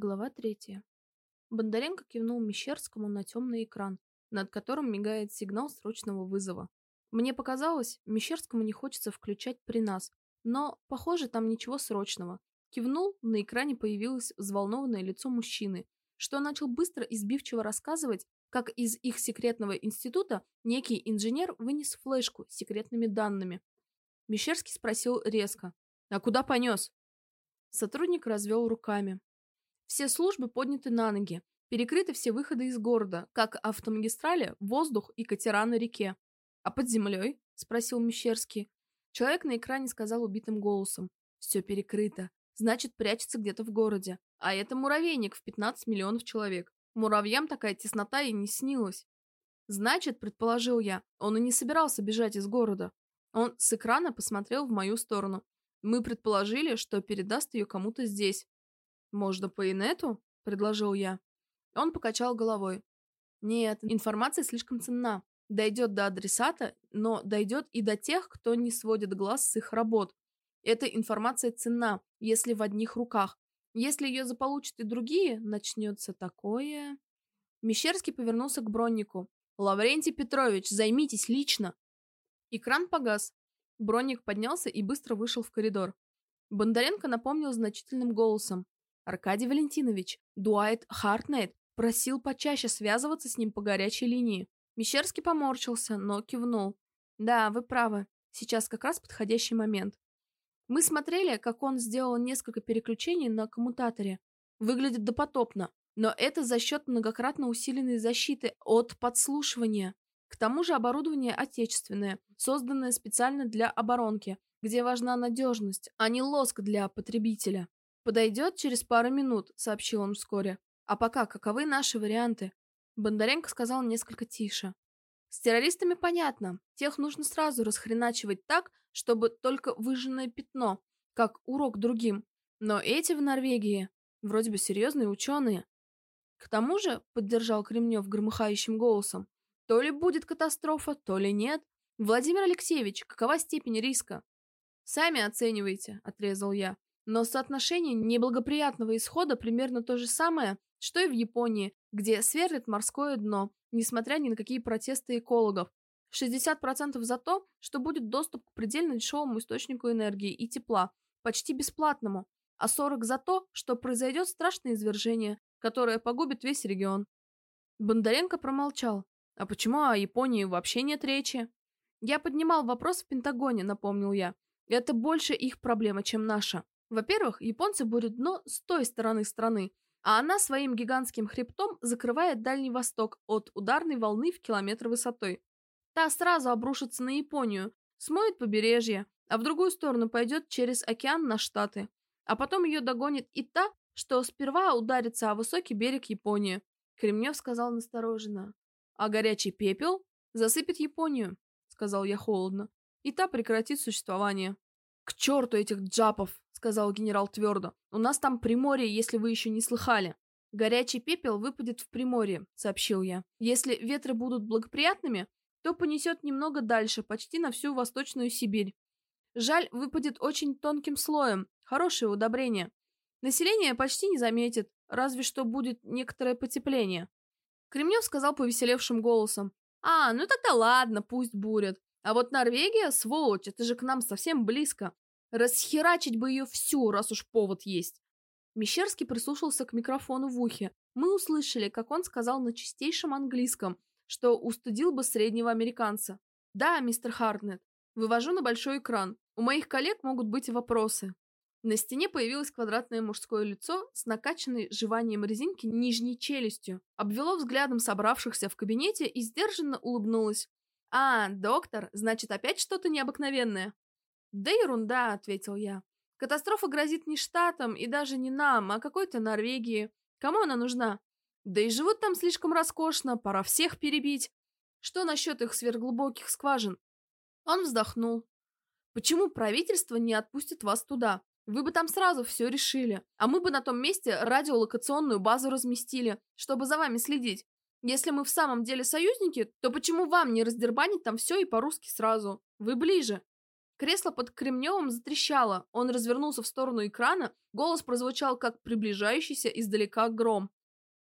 Глава третья. Бондаренко кивнул Мещерскому на темный экран, над которым мигает сигнал срочного вызова. Мне показалось, Мещерскому не хочется включать при нас, но, похоже, там ничего срочного. Кивнул, на экране появилось взволнованное лицо мужчины, что начал быстро и сбивчиво рассказывать, как из их секретного института некий инженер вынес флешку с секретными данными. Мещерский спросил резко. «А куда понес?» Сотрудник развел руками. Все службы подняты на ноги, перекрыты все выходы из города, как автомагистрали, воздух и катера на реке. «А под землей?» – спросил Мещерский. Человек на экране сказал убитым голосом. «Все перекрыто. Значит, прячется где-то в городе. А это муравейник в 15 миллионов человек. Муравьям такая теснота и не снилась. Значит, предположил я, он и не собирался бежать из города. Он с экрана посмотрел в мою сторону. Мы предположили, что передаст ее кому-то здесь. «Можно по инету?» – предложил я. Он покачал головой. «Нет, информация слишком ценна. Дойдет до адресата, но дойдет и до тех, кто не сводит глаз с их работ. Эта информация ценна, если в одних руках. Если ее заполучат и другие, начнется такое...» Мещерский повернулся к Броннику. «Лаврентий Петрович, займитесь лично!» Экран погас. Бронник поднялся и быстро вышел в коридор. Бондаренко напомнил значительным голосом. Аркадий Валентинович, Дуайт Хартнейт просил почаще связываться с ним по горячей линии. Мещерский поморщился, но кивнул. Да, вы правы. Сейчас как раз подходящий момент. Мы смотрели, как он сделал несколько переключений на коммутаторе. Выглядит допотопно, но это за счет многократно усиленной защиты от подслушивания. К тому же оборудование отечественное, созданное специально для оборонки, где важна надежность, а не лоск для потребителя. «Подойдет через пару минут», — сообщил он вскоре. «А пока каковы наши варианты?» Бондаренко сказал несколько тише. «С террористами понятно. Тех нужно сразу расхреначивать так, чтобы только выжженное пятно, как урок другим. Но эти в Норвегии вроде бы серьезные ученые». «К тому же», — поддержал Кремнев громыхающим голосом, «то ли будет катастрофа, то ли нет. Владимир Алексеевич, какова степень риска?» «Сами оценивайте», — отрезал я. Но соотношение неблагоприятного исхода примерно то же самое, что и в Японии, где сверлит морское дно, несмотря ни на какие протесты экологов. 60% за то, что будет доступ к предельно дешевому источнику энергии и тепла, почти бесплатному, а 40% за то, что произойдет страшное извержение, которое погубит весь регион. Бондаренко промолчал. А почему о Японии вообще нет речи? Я поднимал вопрос в Пентагоне, напомнил я. Это больше их проблема, чем наша. Во-первых, японцы бурят дно с той стороны страны, а она своим гигантским хребтом закрывает Дальний Восток от ударной волны в километр высотой. Та сразу обрушится на Японию, смоет побережье, а в другую сторону пойдет через океан на Штаты. А потом ее догонит и та, что сперва ударится о высокий берег Японии. Кремнев сказал настороженно. А горячий пепел засыпет Японию, сказал я холодно. И та прекратит существование. К черту этих джапов, сказал генерал твердо. «У нас там Приморье, если вы еще не слыхали». «Горячий пепел выпадет в Приморье», — сообщил я. «Если ветры будут благоприятными, то понесет немного дальше, почти на всю Восточную Сибирь. Жаль, выпадет очень тонким слоем. Хорошее удобрение. Население почти не заметит, разве что будет некоторое потепление». Кремнев сказал повеселевшим голосом. «А, ну тогда ладно, пусть бурят. А вот Норвегия, сволочь, это же к нам совсем близко. Расхерачить бы ее всю, раз уж повод есть. Мещерский прислушался к микрофону в ухе. Мы услышали, как он сказал на чистейшем английском, что устудил бы среднего американца. «Да, мистер Хартнет, вывожу на большой экран. У моих коллег могут быть вопросы». На стене появилось квадратное мужское лицо с накачанной жеванием резинки нижней челюстью. Обвело взглядом собравшихся в кабинете и сдержанно улыбнулось. «А, доктор, значит, опять что-то необыкновенное?» «Да ерунда», — ответил я. «Катастрофа грозит не штатам и даже не нам, а какой-то Норвегии. Кому она нужна? Да и живут там слишком роскошно, пора всех перебить. Что насчет их сверхглубоких скважин?» Он вздохнул. «Почему правительство не отпустит вас туда? Вы бы там сразу все решили, а мы бы на том месте радиолокационную базу разместили, чтобы за вами следить. Если мы в самом деле союзники, то почему вам не раздербанить там все и по-русски сразу? Вы ближе». Кресло под Кремневым затрещало, он развернулся в сторону экрана, голос прозвучал, как приближающийся издалека гром.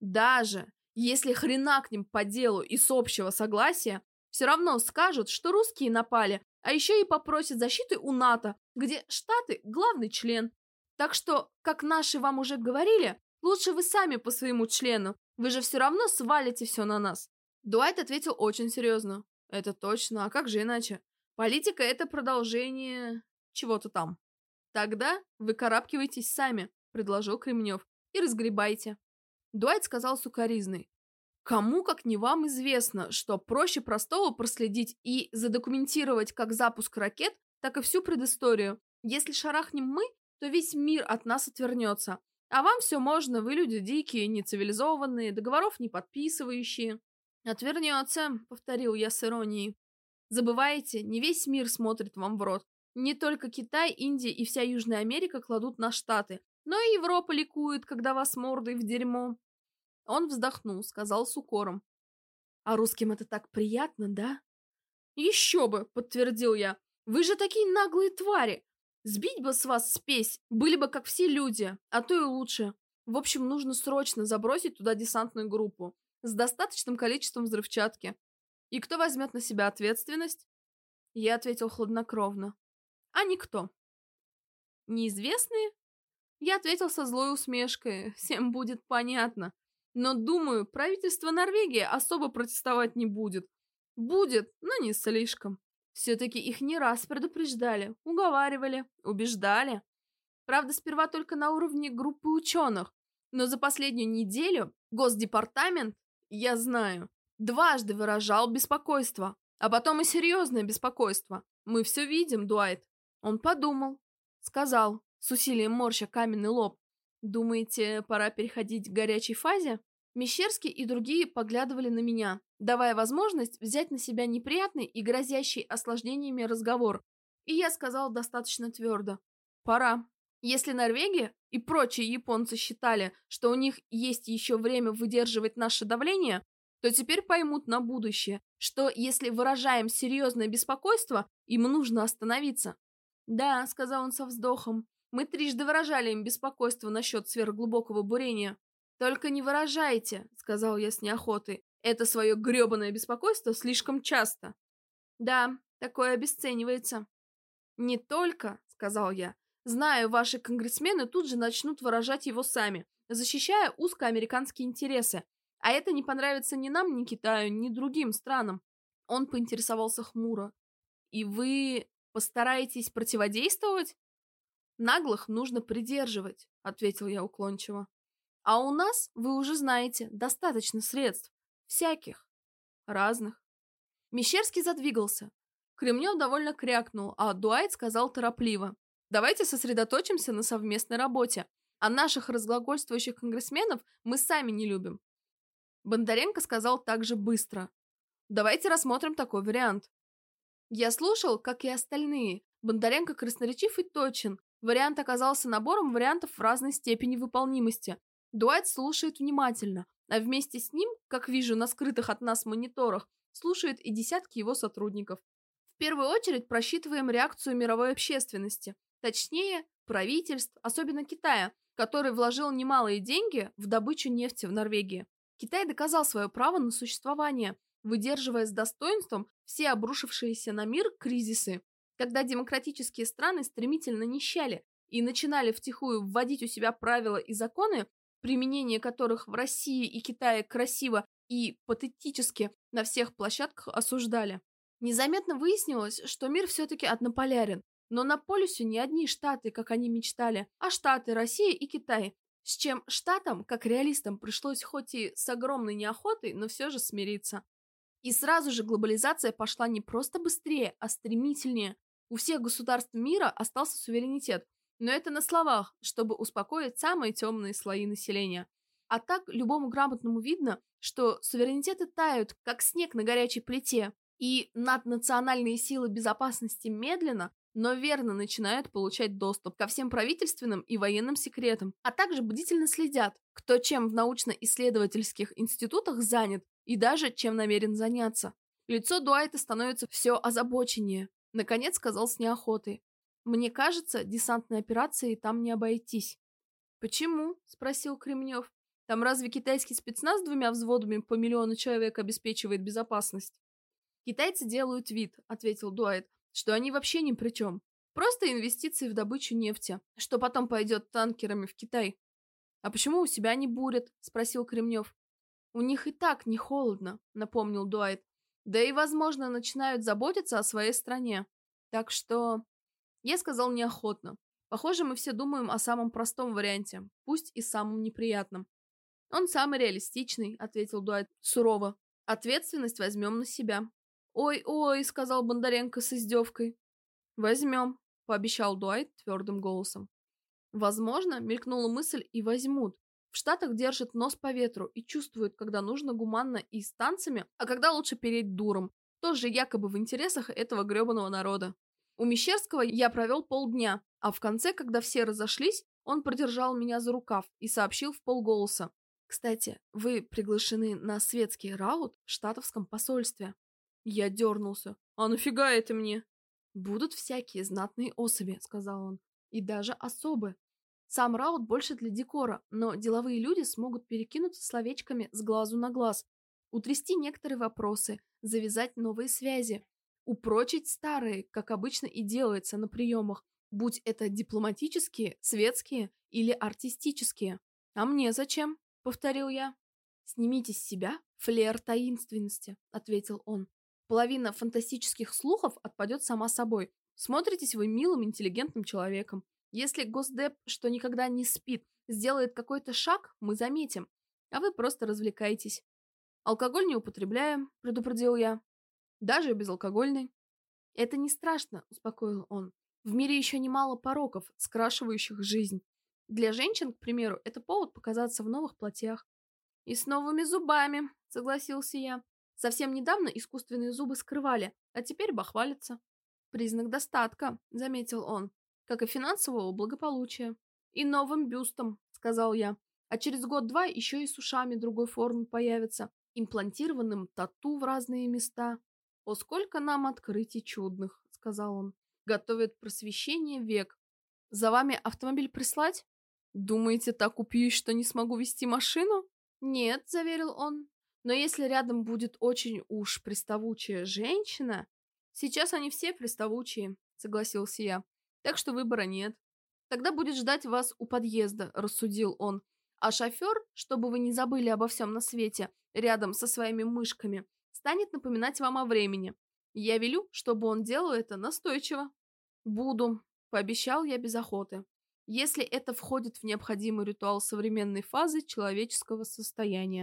Даже если хрена к ним по делу и с общего согласия, все равно скажут, что русские напали, а еще и попросят защиты у НАТО, где Штаты – главный член. Так что, как наши вам уже говорили, лучше вы сами по своему члену, вы же все равно свалите все на нас. Дуайт ответил очень серьезно. Это точно, а как же иначе? Политика – это продолжение чего-то там. Тогда вы карабкивайтесь сами, предложил Кремнев, и разгребайте. Дуайт сказал сукоризный. Кому, как не вам, известно, что проще простого проследить и задокументировать как запуск ракет, так и всю предысторию. Если шарахнем мы, то весь мир от нас отвернется. А вам все можно, вы люди дикие, нецивилизованные, договоров не подписывающие. Отвернется, повторил я с иронией. Забывайте, не весь мир смотрит вам в рот. Не только Китай, Индия и вся Южная Америка кладут на Штаты, но и Европа ликует, когда вас мордой в дерьмо. Он вздохнул, сказал с укором. «А русским это так приятно, да?» «Еще бы!» — подтвердил я. «Вы же такие наглые твари! Сбить бы с вас спесь, были бы как все люди, а то и лучше. В общем, нужно срочно забросить туда десантную группу с достаточным количеством взрывчатки. И кто возьмет на себя ответственность?» Я ответил хладнокровно. «А никто». «Неизвестные?» Я ответил со злой усмешкой. Всем будет понятно. Но, думаю, правительство Норвегии особо протестовать не будет. Будет, но не слишком. Все-таки их не раз предупреждали, уговаривали, убеждали. Правда, сперва только на уровне группы ученых. Но за последнюю неделю Госдепартамент, я знаю, дважды выражал беспокойство. А потом и серьезное беспокойство. Мы все видим, Дуайт. Он подумал. Сказал, с усилием морща каменный лоб. Думаете, пора переходить к горячей фазе? Мещерский и другие поглядывали на меня, давая возможность взять на себя неприятный и грозящий осложнениями разговор. И я сказал достаточно твердо. Пора. Если Норвегия и прочие японцы считали, что у них есть еще время выдерживать наше давление, то теперь поймут на будущее, что если выражаем серьезное беспокойство, им нужно остановиться. «Да», — сказал он со вздохом, мы трижды выражали им беспокойство насчет сверхглубокого бурения. «Только не выражайте», — сказал я с неохотой, «это свое гребаное беспокойство слишком часто». «Да, такое обесценивается». «Не только», — сказал я, «знаю, ваши конгрессмены тут же начнут выражать его сами, защищая узкоамериканские интересы, а это не понравится ни нам, ни Китаю, ни другим странам». Он поинтересовался хмуро. «И вы постараетесь противодействовать?» Наглых нужно придерживать, ответил я уклончиво. А у нас, вы уже знаете, достаточно средств. Всяких. Разных. Мещерский задвигался. Кремнев довольно крякнул, а Дуайт сказал торопливо. Давайте сосредоточимся на совместной работе. А наших разглагольствующих конгрессменов мы сами не любим. Бондаренко сказал также быстро. Давайте рассмотрим такой вариант. Я слушал, как и остальные. Бондаренко красноречив и точен, Вариант оказался набором вариантов в разной степени выполнимости. Дуайт слушает внимательно, а вместе с ним, как вижу на скрытых от нас мониторах, слушает и десятки его сотрудников. В первую очередь просчитываем реакцию мировой общественности, точнее, правительств, особенно Китая, который вложил немалые деньги в добычу нефти в Норвегии. Китай доказал свое право на существование, выдерживая с достоинством все обрушившиеся на мир кризисы когда демократические страны стремительно нищали и начинали втихую вводить у себя правила и законы, применение которых в России и Китае красиво и патетически на всех площадках осуждали. Незаметно выяснилось, что мир все-таки однополярен, но на полюсе не одни штаты, как они мечтали, а штаты Россия и Китай, с чем штатам, как реалистам, пришлось хоть и с огромной неохотой, но все же смириться. И сразу же глобализация пошла не просто быстрее, а стремительнее. У всех государств мира остался суверенитет, но это на словах, чтобы успокоить самые темные слои населения. А так любому грамотному видно, что суверенитеты тают, как снег на горячей плите, и наднациональные силы безопасности медленно, но верно начинают получать доступ ко всем правительственным и военным секретам, а также бдительно следят, кто чем в научно-исследовательских институтах занят и даже чем намерен заняться. Лицо Дуайта становится все озабоченнее. Наконец сказал с неохотой. Мне кажется, десантной операцией там не обойтись. Почему? Спросил Кремнев. Там разве китайский спецназ двумя взводами по миллиону человек обеспечивает безопасность? Китайцы делают вид, ответил Дуайт, что они вообще ни при чем. Просто инвестиции в добычу нефти, что потом пойдет танкерами в Китай. А почему у себя не бурят? Спросил Кремнев. У них и так не холодно, напомнил Дуайт. Да и, возможно, начинают заботиться о своей стране. Так что... Я сказал неохотно. Похоже, мы все думаем о самом простом варианте, пусть и самом неприятном. Он самый реалистичный, ответил Дуайт сурово. Ответственность возьмем на себя. Ой-ой, сказал Бондаренко с издевкой. Возьмем, пообещал Дуайт твердым голосом. Возможно, мелькнула мысль и возьмут. В Штатах держат нос по ветру и чувствуют, когда нужно гуманно и с танцами, а когда лучше переть дуром. Тоже якобы в интересах этого гребаного народа. У Мещерского я провел полдня, а в конце, когда все разошлись, он продержал меня за рукав и сообщил в полголоса. «Кстати, вы приглашены на светский раут в штатовском посольстве». Я дернулся. «А нафига это мне?» «Будут всякие знатные особи», — сказал он. «И даже особы. Сам раут больше для декора, но деловые люди смогут перекинуться словечками с глазу на глаз, утрясти некоторые вопросы, завязать новые связи, упрочить старые, как обычно и делается на приемах, будь это дипломатические, светские или артистические. «А мне зачем?» — повторил я. «Снимите с себя флер таинственности», — ответил он. «Половина фантастических слухов отпадет сама собой. Смотритесь вы милым, интеллигентным человеком. Если Госдеп, что никогда не спит, сделает какой-то шаг, мы заметим, а вы просто развлекаетесь. Алкоголь не употребляем, предупредил я. Даже безалкогольный. Это не страшно, успокоил он. В мире еще немало пороков, скрашивающих жизнь. Для женщин, к примеру, это повод показаться в новых платьях. И с новыми зубами, согласился я. Совсем недавно искусственные зубы скрывали, а теперь бахвалятся. Признак достатка, заметил он как и финансового благополучия. И новым бюстом, сказал я. А через год-два еще и с ушами другой формы появится, имплантированным тату в разные места. О, сколько нам открытий чудных, сказал он. Готовят просвещение век. За вами автомобиль прислать? Думаете, так упьюсь, что не смогу вести машину? Нет, заверил он. Но если рядом будет очень уж приставучая женщина... Сейчас они все приставучие, согласился я так что выбора нет. Тогда будет ждать вас у подъезда, рассудил он. А шофер, чтобы вы не забыли обо всем на свете, рядом со своими мышками, станет напоминать вам о времени. Я велю, чтобы он делал это настойчиво. Буду, пообещал я без охоты. Если это входит в необходимый ритуал современной фазы человеческого состояния.